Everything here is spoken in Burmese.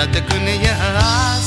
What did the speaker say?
なってくねや